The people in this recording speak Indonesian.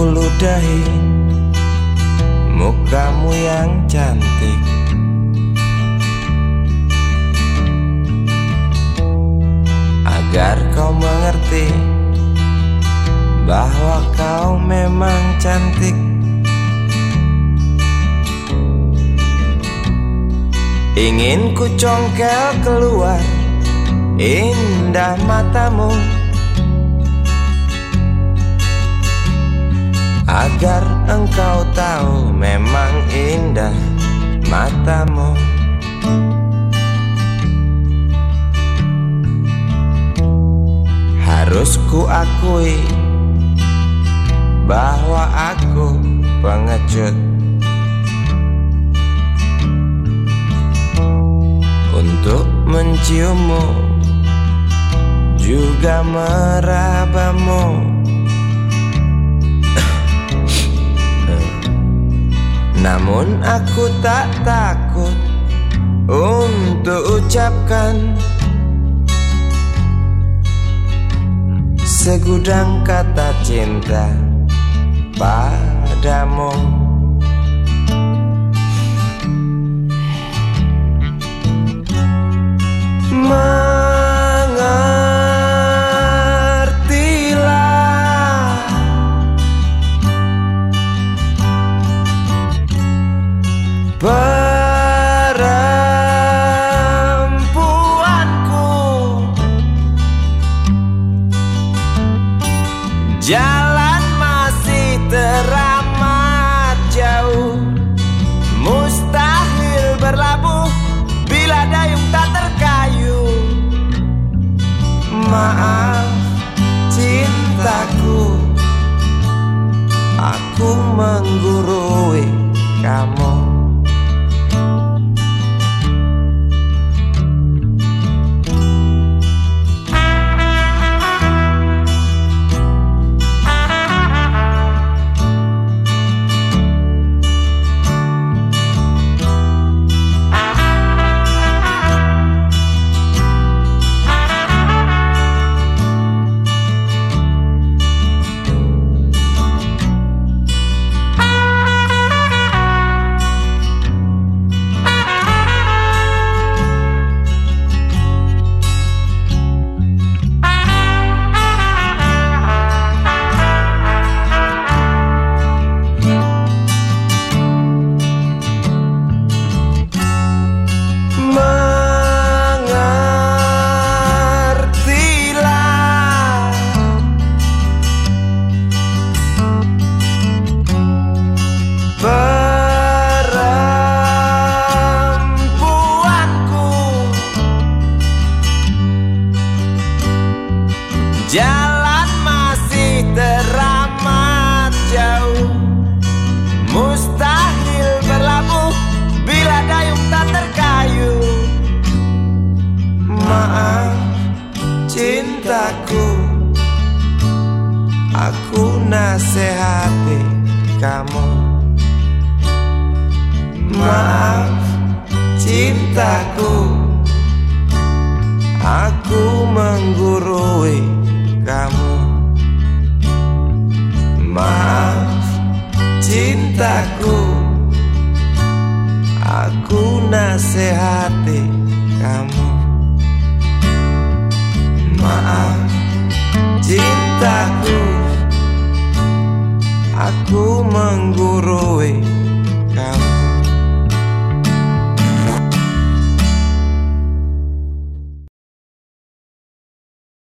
ludahi mukamu yang cantik. Agar kau mengerti bahwa kau memang cantik. Ingin ku congkel keluar indah matamu Agar engkau tahu memang indah matamu. Harus ku akui bahwa aku pengecut. Untuk menciummu juga merabamu Namun aku tak takut untuk ucapkan Segudang kata cinta padamu Maaf cintaku. Aku menggurui Jalan masih teramat jauh. Mustahil berlabuh Bila dayung tak terkayu. Maaf cintaku. Aku nasihati kamu. Maaf cintaku. Aku menggurui cintaku. Aku nasihati kamu